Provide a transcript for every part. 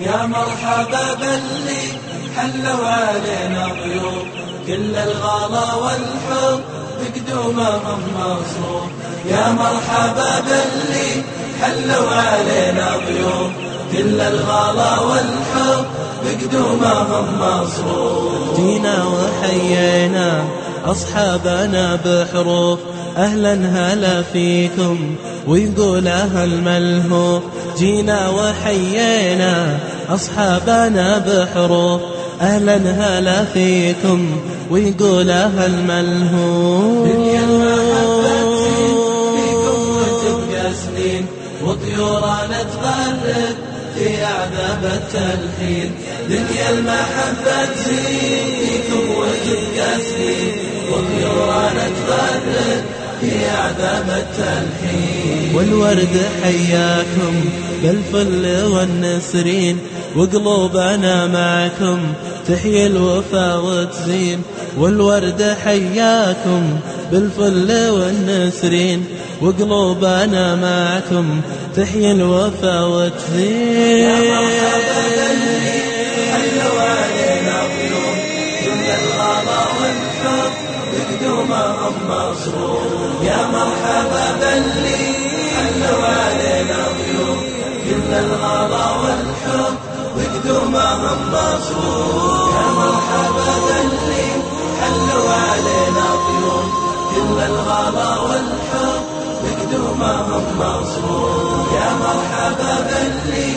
يا مرحبا باللي حلوا علينا ضيوف كل الغلا والحب بقدومهم مصروف يا مرحبا باللي حلوا علينا ضيوف كل الغلا والحب بقدومهم مصروف جينا وحيينا أصحابنا بحروف. أهلا هلا فيكم. ويقول أهل ملهوف جينا وحيينا أصحابنا بحروف أهلا هلا فيكم ويقول أهل ملهوف فيكم وتبقى سنين وطيورنا تغرد في أعذاب التلحين. دنيا المحبة تزيد أعذاب التلحين والورد حياكم بالفل والنسرين وقلوبنا معكم تحيي الوفا وتزين والورد حياكم بالفل والنسرين وقلوبنا معكم تحيي الوفا وتزين. حلوا علينا يا مرحبا باللي حلوا علينا ضيوف كل الغلا والحب بقدومهم مصروف يا مرحبا باللي حلوا علينا ضيوف كل الغلا والحب بقدومهم مصروف يا مرحبا باللي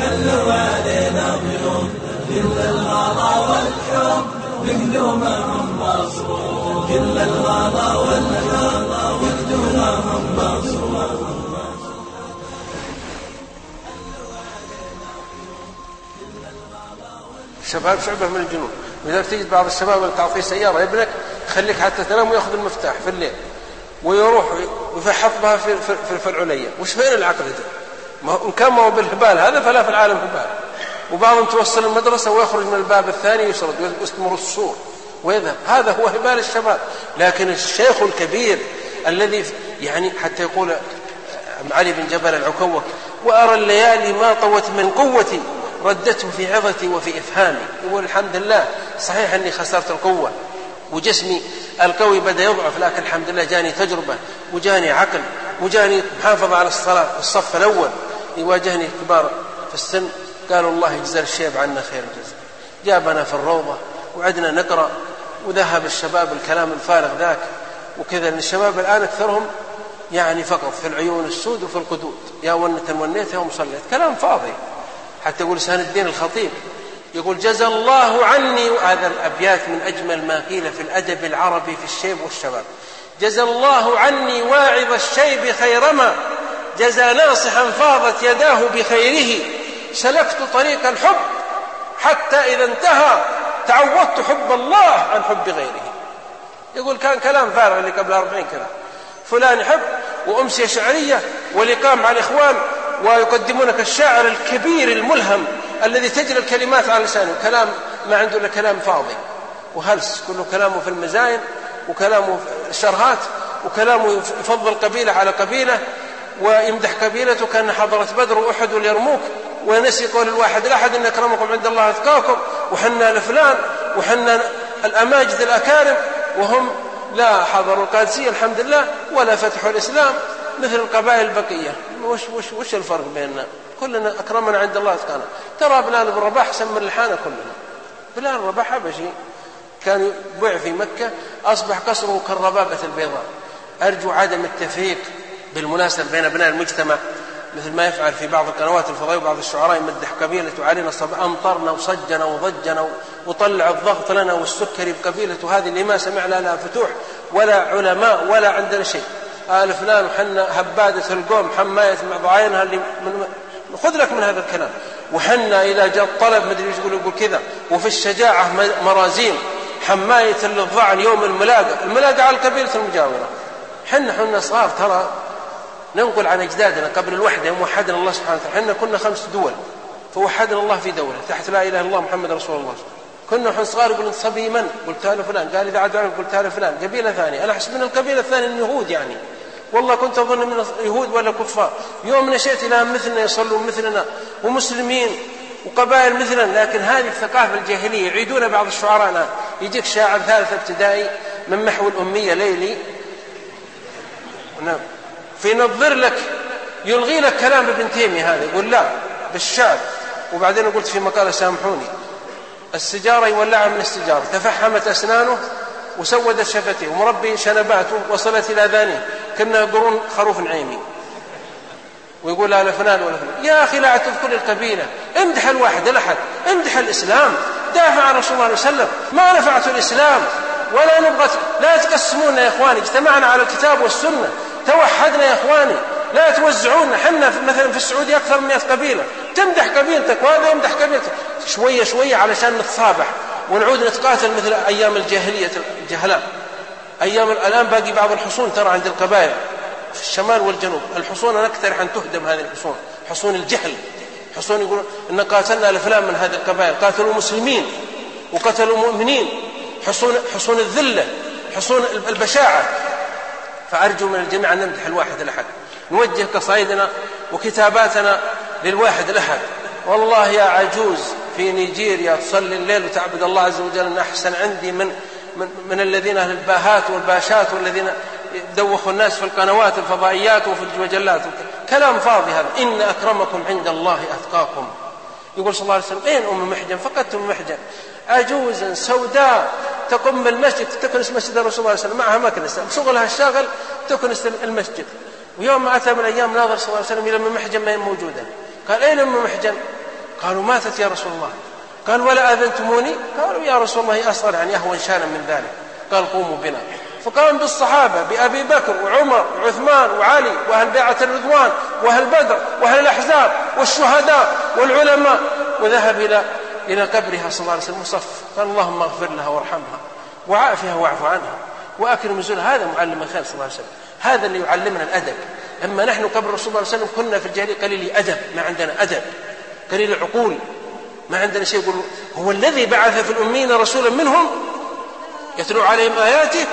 حلوا علينا ضيوف كل الغلا والحب بقدومهم مصروف كل الغلا والحب بقدومهم مصروف الشباب شعبة من الجنون ولذلك تجد بعض الشباب اللي تعطيه سيارة ابنك يخليك حتى تنام ويأخذ المفتاح في الليل. ويروح ويفحط بها في, في, في العليا وش فين العقل ده؟ ما إن كان ما هو بالهبال هذا فلا في العالم هبال وبعضهم توصل المدرسة ويخرج من الباب الثاني يشرد ويستمر السور. ويذهب. هذا هو هبال الشباب. لكن الشيخ الكبير الذي يعني حتى يقول علي بن جبل العكوك وأرى الليالي ما طوت من قوتي ردته في عظتي وفي إفهامي. يقول الحمد لله صحيح أني خسرت القوة وجسمي القوي بدأ يضعف لكن الحمد لله جاني تجربة وجاني عقل وجاني محافظة على الصلاة الصف الأول. يواجهني كبار في السن قالوا الله يجزى الشيب عنا خير الجزاء. جابنا في الروضة وعدنا نقرأ وذهب الشباب الكلام الفارغ ذاك وكذا الشباب الآن أكثرهم يعني فقط في العيون السود وفي القدود. يا ونة ونيت يوم صليت. كلام فاضي. حتى يقول لسان الدين الخطيب يقول جزى الله عني هذا الأبيات من أجمل ما قيل في الأدب العربي في الشيب والشباب. جزى الله عني واعظ الشيب خيرما. جزى ناصحا فاضت يداه بخيره. سلكت طريق الحب حتى إذا انتهى تعودت حب الله عن حب غيره. يقول كان كلام فارغ اللي قبل أربعين كذا فلان يحب وأمسية شعرية ولقاء مع الإخوان ويقدمونك الشاعر الكبير الملهم الذي تجري الكلمات على لسانه. كلام ما عنده إلا كلام فاضي. وهلس كله كلامه في المزاين وكلامه في الشرهات وكلامه يفضل قبيلة على قبيلة ويمدح قبيلته كأن حضرة بدر وأحد واليرموك ونسي قول الواحد الأحد إن أكرمكم عند الله أتقاكم. وحنا لفلان وحنا الأماجد الأكارم وهم لا حضروا القادسية الحمد لله ولا فتحوا الإسلام مثل القبائل البقية. وش, وش, وش الفرق بيننا؟ كلنا أكرمنا عند الله أتقانا ترى بلال بن رباح سمى الحانة كلنا. بلال رباح حبشي كان يبيع في مكة أصبح قصره كالربابة البيضاء. أرجو عدم التفريق بالمناسبة بين أبناء المجتمع. مثل ما يفعل في بعض القنوات الفضائية وبعض الشعراء يمدح قبيلته علينا صب أمطرنا وصجنا وضجنا وطلع الضغط لنا والسكري بقبيلته هذه اللي ما سمعنا لها فتوح ولا علماء ولا عندنا شيء. آل فلان وحنا هبادة القوم حماية ضعينها اللي من خذ لك من هذا الكلام. وحنا إذا جاء الطلب مدري إيش يقول يقول كذا. وفي الشجاعة مرازيم حماية للضعن يوم الملاقى الملاقى على القبيلة المجاورة. حنا حنا صغار ترى ننقل عن أجدادنا قبل الوحدة يوم وحدنا الله سبحانه وتعالى. حنا كنا خمس دول فوحدنا الله في دولة تحت لا إله إلا الله محمد رسول الله. كنا نحن صغار يقول صبي من؟ قلت له فلان. قال إذا عاد قلت له فلان. قبيلة ثانية. أنا أحسب من القبيلة الثانية اليهود يعني. والله كنت أظن من اليهود ولا كفار. يوم نشأت إلى مثلنا يصلون مثلنا ومسلمين وقبائل مثلنا. لكن هذه الثقافة الجاهلية يعيدون بعض الشعراء الآن. يجيك شاعر ثالث ابتدائي من محو الأمية ليلي. نعم. فينظر لك يلغي لك كلام ابن تيمية هذا يقول لا بالشعر. وبعدين قلت في مقالة سامحوني السجارة يولعها من السجارة تفحمت أسنانه وسودت شفتيه ومربي شنباته وصلت إلى أذانه كأنها قرون خروف نعيمي. ويقول هذا فلان ولا فلان. يا أخي لا تذكر القبيلة امدح الواحد الأحد امدح الإسلام. دافع عن رسول الله عليه وسلم ما نفعت الإسلام ولا نبغى لا تقسمونا يا إخواني اجتمعنا على الكتاب والسنة. توحدنا يا إخواني. لا توزعونا حنا مثلا في السعودية أكثر من 100 قبيلة. تمدح قبيلتك وهذا يمدح قبيلتك. شوية شوية علشان نتصابح. ونعود نتقاتل مثل أيام الجاهلية الجهلاء. أيام الآن باقي بعض الحصون ترى عند القبائل. في الشمال والجنوب. الحصون أنا أكثر أن تهدم هذه الحصون. حصون الجهل. حصون يقولون إن قاتلنا الأفلام من هذه القبائل. قاتلوا مسلمين وقتلوا مؤمنين حصون حصون الذلة. حصون البشاعة. فأرجو من الجميع أن نمدح الواحد الأحد. نوجه قصائدنا وكتاباتنا للواحد الأحد. والله يا عجوز في نيجيريا تصلي الليل وتعبد الله عز وجل أن أحسن عندي من من, من الذين أهل الباهات والباشات والذين دوخوا الناس في القنوات الفضائيات وفي المجلات كلام فاضي هذا. إن أكرمكم عند الله أتقاكم. يقول صلى الله عليه وسلم أين أم محجن فقدت أم محجن. عجوزا سوداء. تقوم بالمسجد تكنس مسجد الرسول صلى الله عليه وسلم. معها مكنسة. شغلها الشاغل تكنس المسجد. ويوم ما أتى من الأيام ناظر صلى الله عليه وسلم إلى أم محجن ما هي موجودة. قال أين أم محجن قالوا ماتت يا رسول الله. قال ولا أذنتموني؟ قالوا يا رسول الله أصغر يعني أهون شانا من ذلك. قال قوموا بنا. فقام بالصحابة بأبي بكر وعمر وعثمان وعلي وأهل بيعة الرضوان وأهل بدر وأهل الأحزاب والشهداء والعلماء. وذهب إلى إلى قبرها صلى الله عليه وسلم وصف قال اللهم اغفر لها وارحمها وعافها واعف عنها وأكرم نزولها هذا معلم الخير صلى الله عليه وسلم. هذا اللي يعلمنا الأدب. أما نحن قبل الرسول صلى الله عليه وسلم كنا في الجاهلية قليل أدب ما عندنا أدب. قليل عقول ما عندنا شيء يقول هو الذي بعث في الأمين رسولا منهم يتلو عليهم آياته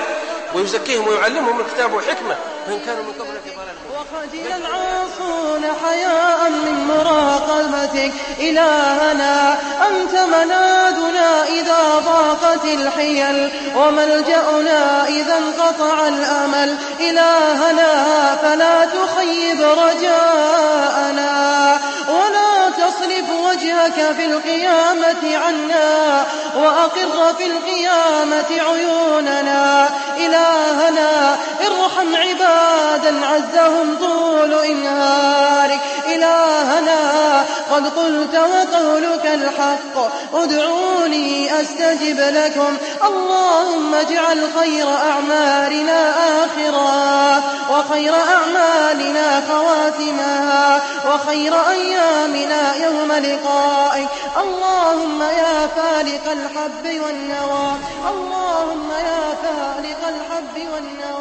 ويزكيهم ويعلمهم الكتاب والحكمة وإن كانوا من قبل في ضلال وخجل العاصون حياء من مراقبتك إلهنا أنت منادنا إذا ضاقت الحيل وملجأنا إذا انقطع الأمل. إلهنا فلا تخيب رجاءنا ولا تصرف وجهك في القيامة عنا وأقر في القيامة عيوننا. إلهنا ارحم عبادا عزهم طول إنهارك. إلهنا قد قلت وقولك الحق. ادعوني أستجب لكم. اللهم اجعل خير أعمالنا آخرا وخير أعمالنا خواتمها وخير أيامنا يوم لقائك. اللهم يا فالق الحب والنوى. اللهم يا فالق الحب والنوى.